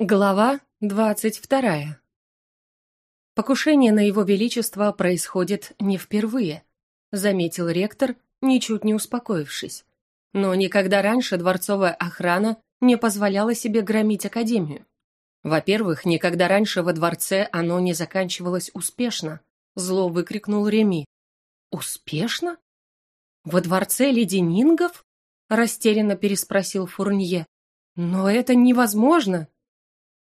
Глава двадцать вторая. Покушение на его величество происходит не впервые, заметил ректор, ничуть не успокоившись. Но никогда раньше дворцовая охрана не позволяла себе громить академию. Во-первых, никогда раньше во дворце оно не заканчивалось успешно, зло выкрикнул Реми. Успешно? Во дворце леденингов? растерянно переспросил Фурнье. Но это невозможно.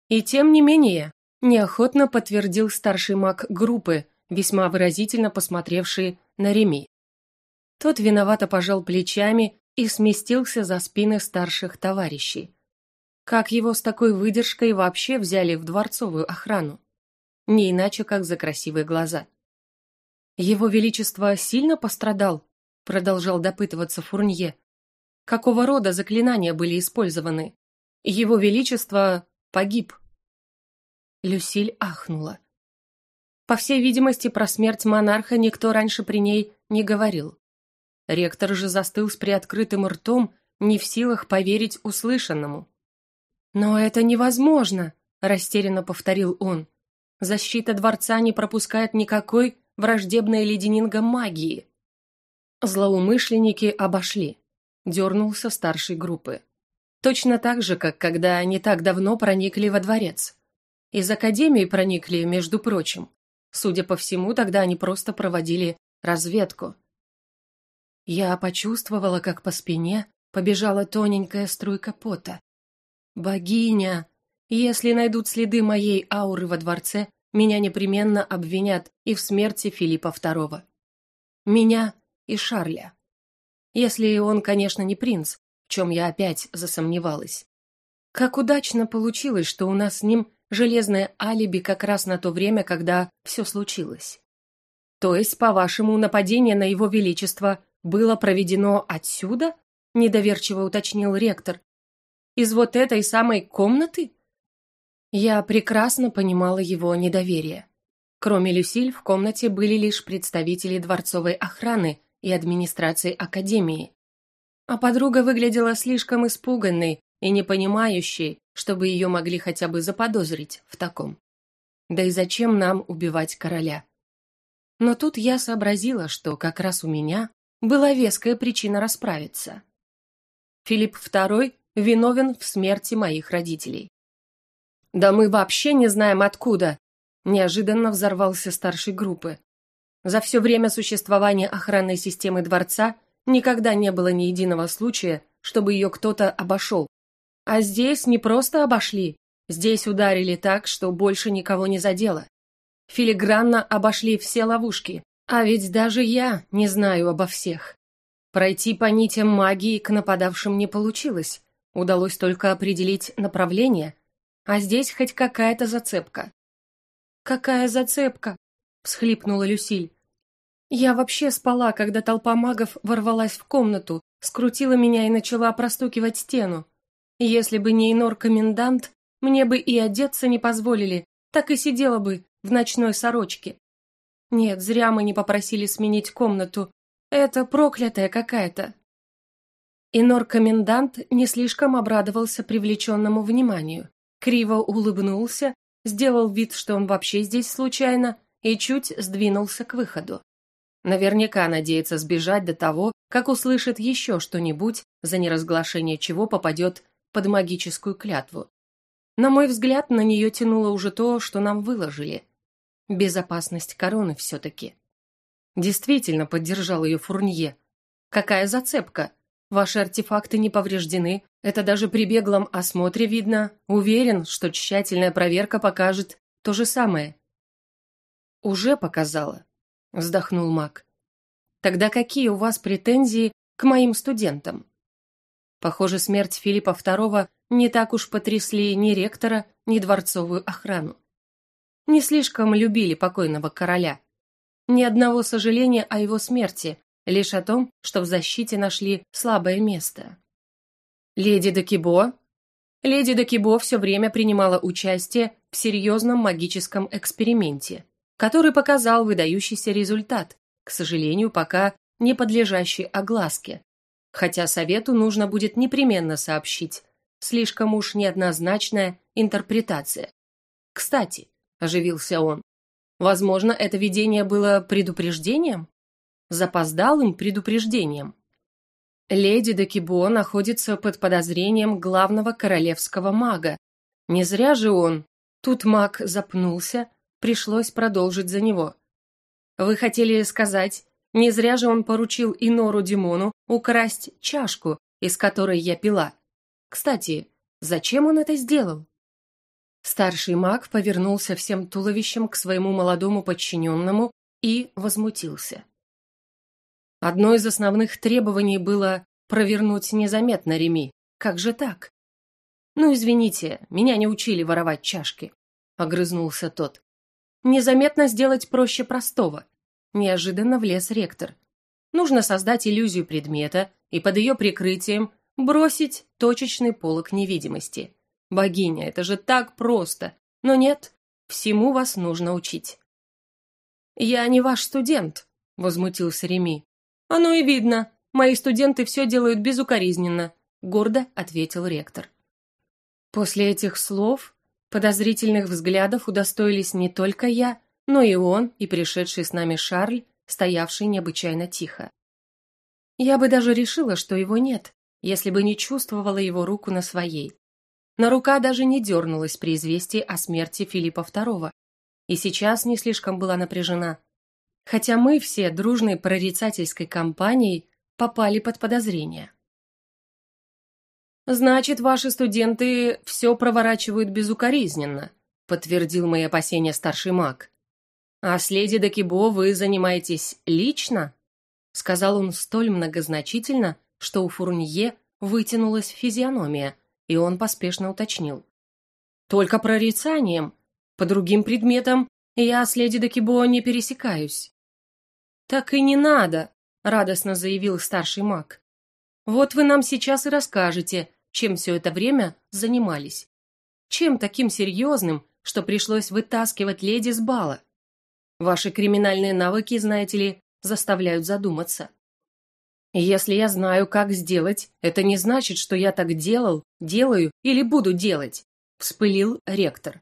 И тем не менее, неохотно подтвердил старший маг группы, весьма выразительно посмотревший на Реми. Тот виновато пожал плечами и сместился за спины старших товарищей. Как его с такой выдержкой вообще взяли в дворцовую охрану? Не иначе, как за красивые глаза. Его Величество сильно пострадал, продолжал допытываться Фурнье. Какого рода заклинания были использованы? Его Величество погиб. Люсиль ахнула. По всей видимости, про смерть монарха никто раньше при ней не говорил. Ректор же застыл с приоткрытым ртом, не в силах поверить услышанному. «Но это невозможно», — растерянно повторил он. «Защита дворца не пропускает никакой враждебной леденинга магии». Злоумышленники обошли. Дернулся старшей группы. Точно так же, как когда не так давно проникли во дворец. Из академии проникли, между прочим. Судя по всему, тогда они просто проводили разведку. Я почувствовала, как по спине побежала тоненькая струйка пота. «Богиня! Если найдут следы моей ауры во дворце, меня непременно обвинят и в смерти Филиппа II. Меня и Шарля. Если он, конечно, не принц, в чем я опять засомневалась. Как удачно получилось, что у нас с ним железное алиби как раз на то время, когда все случилось. То есть, по-вашему, нападение на его величество было проведено отсюда? Недоверчиво уточнил ректор. Из вот этой самой комнаты? Я прекрасно понимала его недоверие. Кроме Люсиль, в комнате были лишь представители дворцовой охраны и администрации академии, а подруга выглядела слишком испуганной и непонимающей, чтобы ее могли хотя бы заподозрить в таком. Да и зачем нам убивать короля? Но тут я сообразила, что как раз у меня была веская причина расправиться. Филипп II виновен в смерти моих родителей. «Да мы вообще не знаем откуда!» Неожиданно взорвался старший группы. За все время существования охранной системы дворца Никогда не было ни единого случая, чтобы ее кто-то обошел. А здесь не просто обошли, здесь ударили так, что больше никого не задело. Филигранно обошли все ловушки, а ведь даже я не знаю обо всех. Пройти по нитям магии к нападавшим не получилось, удалось только определить направление, а здесь хоть какая-то зацепка. «Какая зацепка?» — всхлипнула Люсиль. Я вообще спала, когда толпа магов ворвалась в комнату, скрутила меня и начала простукивать стену. Если бы не инор-комендант, мне бы и одеться не позволили, так и сидела бы в ночной сорочке. Нет, зря мы не попросили сменить комнату. Это проклятая какая-то. Инор-комендант не слишком обрадовался привлеченному вниманию. Криво улыбнулся, сделал вид, что он вообще здесь случайно, и чуть сдвинулся к выходу. Наверняка надеется сбежать до того, как услышит еще что-нибудь, за неразглашение чего попадет под магическую клятву. На мой взгляд, на нее тянуло уже то, что нам выложили. Безопасность короны все-таки. Действительно, поддержал ее Фурнье. Какая зацепка? Ваши артефакты не повреждены, это даже при беглом осмотре видно. Уверен, что тщательная проверка покажет то же самое. Уже показала, вздохнул Мак. Тогда какие у вас претензии к моим студентам? Похоже, смерть Филиппа II не так уж потрясли ни ректора, ни дворцовую охрану. Не слишком любили покойного короля. Ни одного сожаления о его смерти, лишь о том, что в защите нашли слабое место. Леди Декибо? Леди Декибо все время принимала участие в серьезном магическом эксперименте который показал выдающийся результат, к сожалению, пока не подлежащий огласке. Хотя совету нужно будет непременно сообщить. слишком уж неоднозначная интерпретация. Кстати, оживился он, возможно, это видение было предупреждением? Запоздалым предупреждением. Леди Декибо находится под подозрением главного королевского мага. Не зря же он. Тут маг запнулся, пришлось продолжить за него. Вы хотели сказать, не зря же он поручил Инору Димону украсть чашку, из которой я пила. Кстати, зачем он это сделал? Старший маг повернулся всем туловищем к своему молодому подчиненному и возмутился. Одно из основных требований было провернуть незаметно Реми. Как же так? Ну, извините, меня не учили воровать чашки, огрызнулся тот. Незаметно сделать проще простого. Неожиданно влез ректор. Нужно создать иллюзию предмета и под ее прикрытием бросить точечный полок невидимости. Богиня, это же так просто. Но нет, всему вас нужно учить. «Я не ваш студент», — возмутился Реми. «Оно и видно. Мои студенты все делают безукоризненно», — гордо ответил ректор. После этих слов подозрительных взглядов удостоились не только я, но и он, и пришедший с нами Шарль, стоявший необычайно тихо. Я бы даже решила, что его нет, если бы не чувствовала его руку на своей. Но рука даже не дернулась при известии о смерти Филиппа II, и сейчас не слишком была напряжена, хотя мы все дружной прорицательской компанией попали под подозрение. «Значит, ваши студенты все проворачивают безукоризненно», подтвердил мои опасения старший маг. «А с леди Декибо вы занимаетесь лично?» сказал он столь многозначительно, что у Фурнье вытянулась физиономия, и он поспешно уточнил. «Только прорицанием. По другим предметам я с леди Декибо не пересекаюсь». «Так и не надо», — радостно заявил старший маг. «Вот вы нам сейчас и расскажете, чем все это время занимались. Чем таким серьезным, что пришлось вытаскивать леди с бала? Ваши криминальные навыки, знаете ли, заставляют задуматься. Если я знаю, как сделать, это не значит, что я так делал, делаю или буду делать», — вспылил ректор.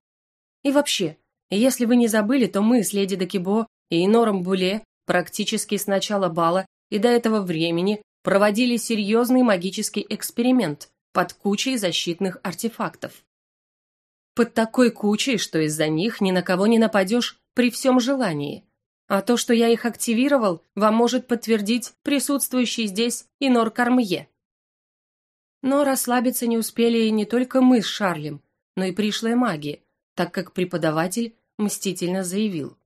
«И вообще, если вы не забыли, то мы с леди Декибо и Нором Буле Практически с начала бала и до этого времени проводили серьезный магический эксперимент под кучей защитных артефактов. Под такой кучей, что из-за них ни на кого не нападешь при всем желании. А то, что я их активировал, вам может подтвердить присутствующий здесь Инор Кармье. Но расслабиться не успели не только мы с Шарлем, но и пришлые маги, так как преподаватель мстительно заявил.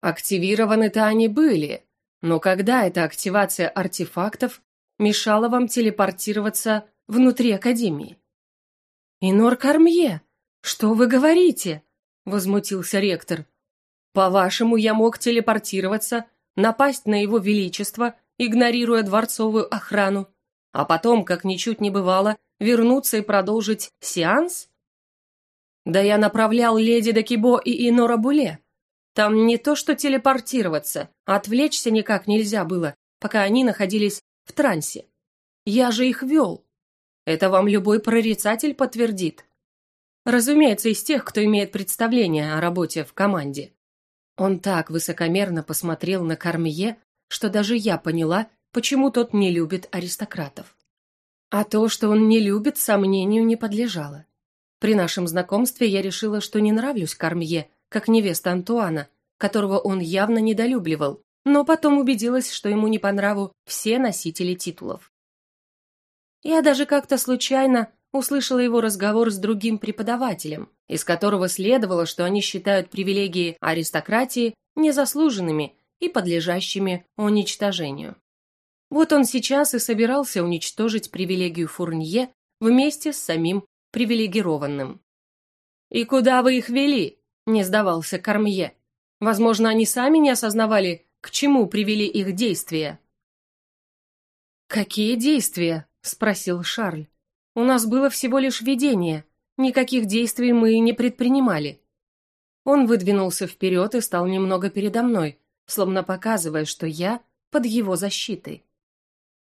Активированы-то они были, но когда эта активация артефактов мешала вам телепортироваться внутри Академии? «Инор Кармье, что вы говорите?» – возмутился ректор. «По-вашему, я мог телепортироваться, напасть на его величество, игнорируя дворцовую охрану, а потом, как ничуть не бывало, вернуться и продолжить сеанс?» «Да я направлял леди Дакибо и Инора Буле. Там не то что телепортироваться, а отвлечься никак нельзя было, пока они находились в трансе. Я же их вел. Это вам любой прорицатель подтвердит. Разумеется, из тех, кто имеет представление о работе в команде. Он так высокомерно посмотрел на Кармье, что даже я поняла, почему тот не любит аристократов. А то, что он не любит, сомнению не подлежало. При нашем знакомстве я решила, что не нравлюсь Кармье, как невеста Антуана, которого он явно недолюбливал, но потом убедилась, что ему не по нраву все носители титулов. Я даже как-то случайно услышала его разговор с другим преподавателем, из которого следовало, что они считают привилегии аристократии незаслуженными и подлежащими уничтожению. Вот он сейчас и собирался уничтожить привилегию Фурнье вместе с самим привилегированным. «И куда вы их вели?» Не сдавался Кармье. Возможно, они сами не осознавали, к чему привели их действия. «Какие действия?» – спросил Шарль. «У нас было всего лишь видение. Никаких действий мы не предпринимали». Он выдвинулся вперед и стал немного передо мной, словно показывая, что я под его защитой.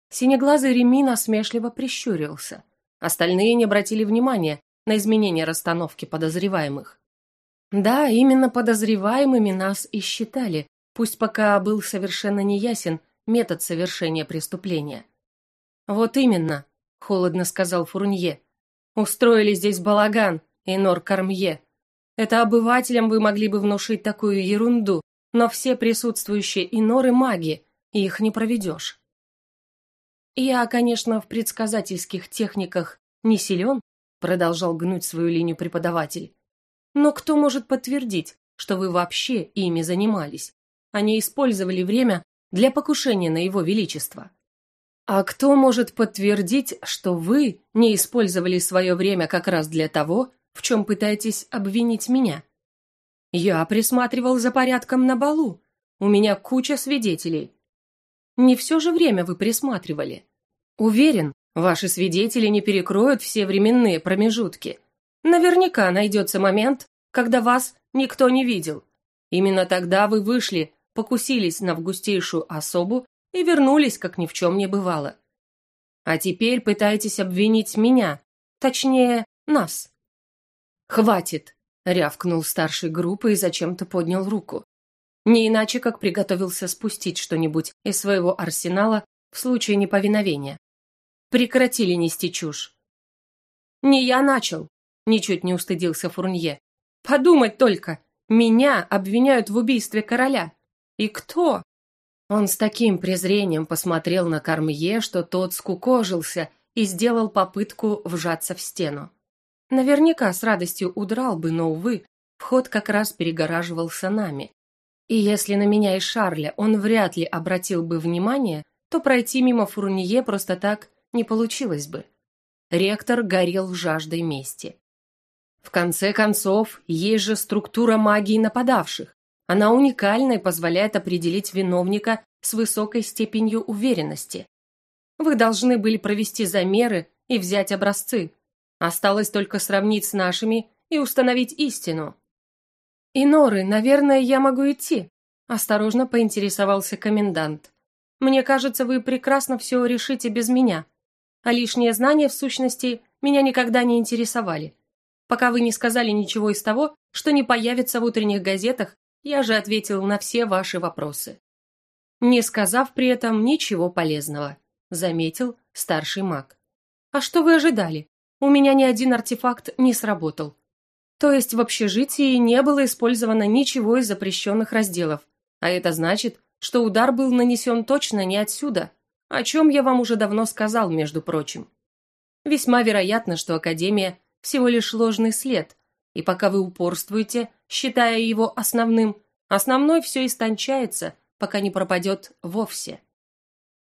Синеглазый Реми насмешливо прищурился, Остальные не обратили внимания на изменение расстановки подозреваемых. Да, именно подозреваемыми нас и считали, пусть пока был совершенно неясен метод совершения преступления. «Вот именно», — холодно сказал Фурнье. «Устроили здесь балаган, Энор Кармье. Это обывателям вы могли бы внушить такую ерунду, но все присутствующие Иноры маги, и их не проведешь». «Я, конечно, в предсказательских техниках не силен», продолжал гнуть свою линию преподаватель. «Но кто может подтвердить, что вы вообще ими занимались? Они использовали время для покушения на его величество. А кто может подтвердить, что вы не использовали свое время как раз для того, в чем пытаетесь обвинить меня? Я присматривал за порядком на балу. У меня куча свидетелей. Не все же время вы присматривали. Уверен, ваши свидетели не перекроют все временные промежутки. Наверняка найдется момент, когда вас никто не видел. Именно тогда вы вышли, покусились на августейшую особу и вернулись, как ни в чем не бывало. А теперь пытаетесь обвинить меня, точнее, нас. «Хватит!» — рявкнул старший группы и зачем-то поднял руку. Не иначе, как приготовился спустить что-нибудь из своего арсенала в случае неповиновения. Прекратили нести чушь. «Не я начал», — ничуть не устыдился Фурнье. «Подумать только! Меня обвиняют в убийстве короля. И кто? Он с таким презрением посмотрел на Кармье, что тот скукожился и сделал попытку вжаться в стену. Наверняка с радостью удрал бы, но, увы, вход как раз перегораживался нами. И если на меня и Шарля он вряд ли обратил бы внимание, то пройти мимо Фурнье просто так не получилось бы. Ректор горел жаждой мести. В конце концов, есть же структура магии нападавших. Она уникальна и позволяет определить виновника с высокой степенью уверенности. Вы должны были провести замеры и взять образцы. Осталось только сравнить с нашими и установить истину. «Иноры, наверное, я могу идти», – осторожно поинтересовался комендант. «Мне кажется, вы прекрасно все решите без меня. А лишние знания, в сущности, меня никогда не интересовали. Пока вы не сказали ничего из того, что не появится в утренних газетах я же ответил на все ваши вопросы. Не сказав при этом ничего полезного, заметил старший маг. А что вы ожидали? У меня ни один артефакт не сработал. То есть в общежитии не было использовано ничего из запрещенных разделов, а это значит, что удар был нанесен точно не отсюда, о чем я вам уже давно сказал, между прочим. Весьма вероятно, что Академия всего лишь ложный след, и пока вы упорствуете, считая его основным, основной все истончается, пока не пропадет вовсе.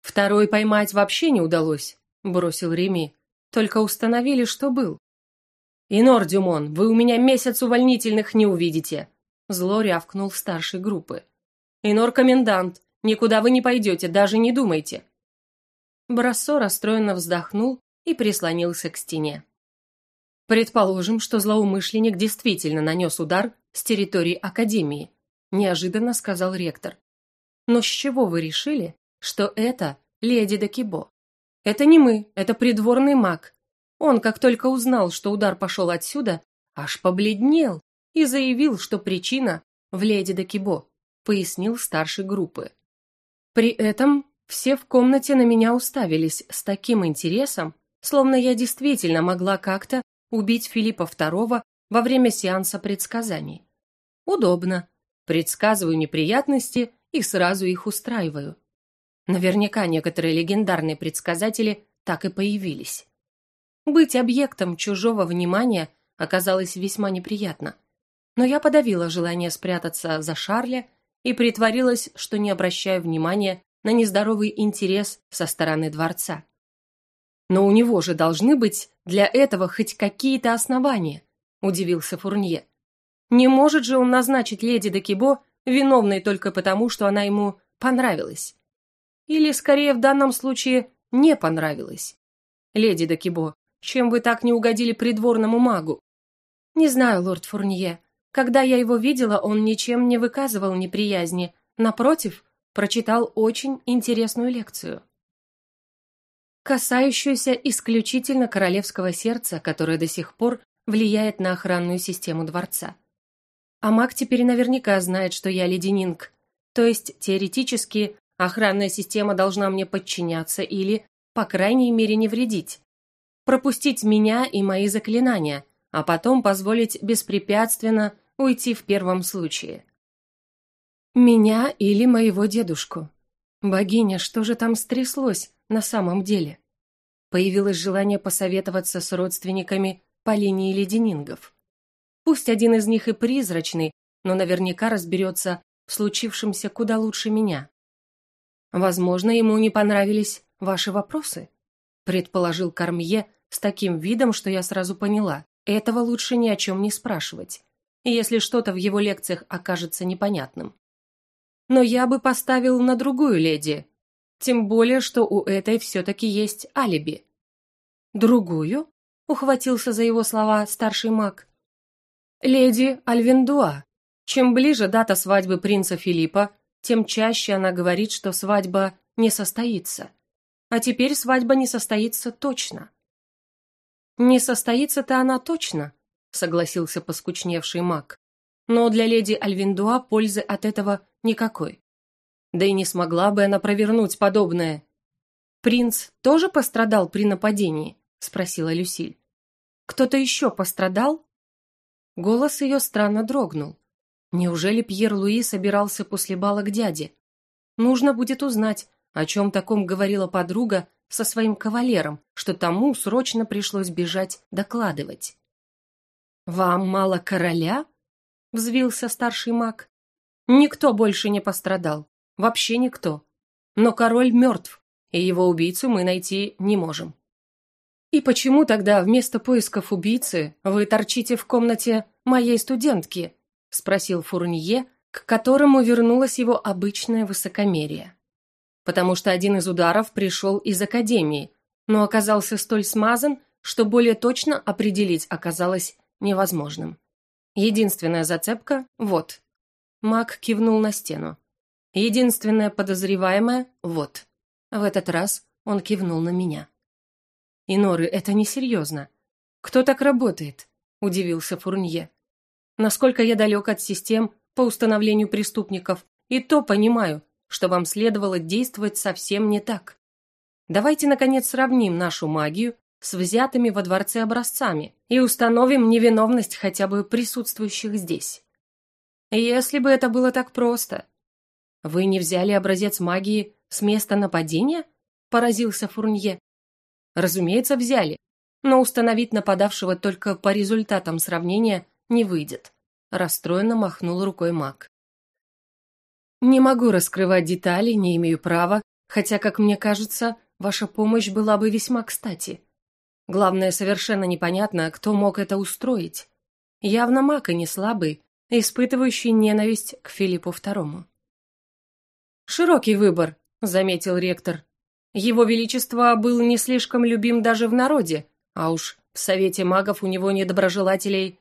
Второй поймать вообще не удалось, бросил Реми. Только установили, что был. «Инор Дюмон, вы у меня месяц увольнительных не увидите!» Зло рявкнул старшей группы. «Инор комендант, никуда вы не пойдете, даже не думайте!» Брассо расстроенно вздохнул и прислонился к стене. Предположим, что злоумышленник действительно нанес удар с территории Академии, неожиданно сказал ректор. Но с чего вы решили, что это леди Декибо? Это не мы, это придворный маг. Он, как только узнал, что удар пошел отсюда, аж побледнел и заявил, что причина в леди Декибо, пояснил старший группы. При этом все в комнате на меня уставились с таким интересом, словно я действительно могла как-то убить Филиппа II во время сеанса предсказаний. Удобно. Предсказываю неприятности и сразу их устраиваю. Наверняка некоторые легендарные предсказатели так и появились. Быть объектом чужого внимания оказалось весьма неприятно. Но я подавила желание спрятаться за Шарля и притворилась, что не обращаю внимания на нездоровый интерес со стороны дворца. Но у него же должны быть для этого хоть какие-то основания, удивился Фурнье. Не может же он назначить леди Декибо виновной только потому, что она ему понравилась. Или, скорее, в данном случае, не понравилась. Леди Декибо, чем вы так не угодили придворному магу? Не знаю, лорд Фурнье. Когда я его видела, он ничем не выказывал неприязни. Напротив, прочитал очень интересную лекцию. Касающуюся исключительно королевского сердца, которое до сих пор влияет на охранную систему дворца. А маг теперь наверняка знает, что я леденинг, то есть теоретически охранная система должна мне подчиняться или, по крайней мере, не вредить. Пропустить меня и мои заклинания, а потом позволить беспрепятственно уйти в первом случае. Меня или моего дедушку. Богиня, что же там стряслось на самом деле? Появилось желание посоветоваться с родственниками по линии леденингов. Пусть один из них и призрачный, но наверняка разберется в случившемся куда лучше меня. Возможно, ему не понравились ваши вопросы, предположил Кармье с таким видом, что я сразу поняла, этого лучше ни о чем не спрашивать, если что-то в его лекциях окажется непонятным. Но я бы поставил на другую леди, тем более, что у этой все-таки есть алиби. Другую? Ухватился за его слова старший маг. Леди Альвендуа. Чем ближе дата свадьбы принца Филиппа, тем чаще она говорит, что свадьба не состоится. А теперь свадьба не состоится точно. Не состоится-то она точно, согласился поскучневший маг. Но для леди Альвиндуа пользы от этого никакой. Да и не смогла бы она провернуть подобное. Принц тоже пострадал при нападении? спросила Люсиль. Кто-то еще пострадал? Голос ее странно дрогнул. Неужели Пьер Луи собирался после бала к дяде? Нужно будет узнать, о чем таком говорила подруга со своим кавалером, что тому срочно пришлось бежать докладывать. «Вам мало короля?» — взвился старший маг. «Никто больше не пострадал. Вообще никто. Но король мертв, и его убийцу мы найти не можем». «И почему тогда вместо поисков убийцы вы торчите в комнате моей студентки?» — спросил Фурнье, к которому вернулось его обычное высокомерие потому что один из ударов пришел из академии, но оказался столь смазан, что более точно определить оказалось невозможным. Единственная зацепка – вот. Мак кивнул на стену. Единственная подозреваемая – вот. В этот раз он кивнул на меня. «Иноры, это несерьезно. Кто так работает?» – удивился Фурнье. «Насколько я далек от систем по установлению преступников, и то понимаю, что вам следовало действовать совсем не так. Давайте, наконец, сравним нашу магию с взятыми во дворце образцами и установим невиновность хотя бы присутствующих здесь. Если бы это было так просто. Вы не взяли образец магии с места нападения? Поразился Фурнье. Разумеется, взяли, но установить нападавшего только по результатам сравнения не выйдет. Расстроенно махнул рукой маг. Не могу раскрывать детали, не имею права, хотя, как мне кажется, ваша помощь была бы весьма кстати. Главное, совершенно непонятно, кто мог это устроить. Явно маг и не слабый, испытывающий ненависть к Филиппу II. «Широкий выбор», — заметил ректор. «Его Величество был не слишком любим даже в народе, а уж в Совете магов у него недоброжелателей...»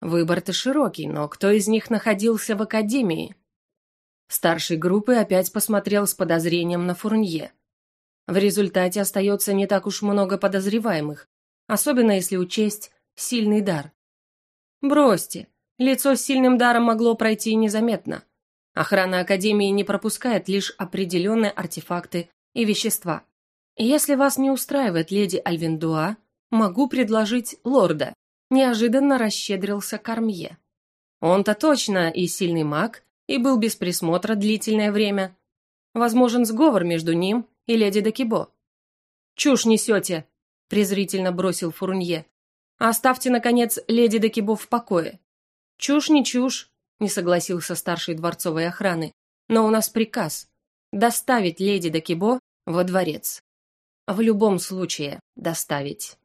«Выбор-то широкий, но кто из них находился в Академии?» Старший группы опять посмотрел с подозрением на Фурнье. В результате остается не так уж много подозреваемых, особенно если учесть сильный дар. Бросьте, лицо с сильным даром могло пройти незаметно. Охрана Академии не пропускает лишь определенные артефакты и вещества. Если вас не устраивает леди Альвиндуа, могу предложить лорда. Неожиданно расщедрился Кармье. Он-то точно и сильный маг, и был без присмотра длительное время. Возможен сговор между ним и леди Декибо. «Чушь несете!» – презрительно бросил Фурнье. «Оставьте, наконец, леди Декибо в покое». «Чушь не чушь», – не согласился старший дворцовой охраны. «Но у нас приказ – доставить леди Декибо во дворец. В любом случае доставить».